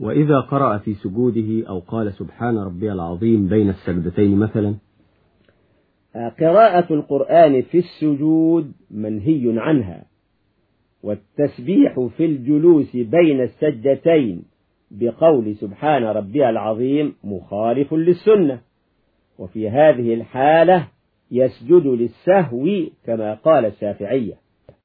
وإذا قرأ في سجوده أو قال سبحان ربي العظيم بين السجدتين مثلا؟ آه، قراءة القرآن في السجود منهي عنها والتسبيح في الجلوس بين السجدتين بقول سبحان ربي العظيم مخالف للسنة. وفي هذه الحالة يسجد للسهو كما قال الشافعية.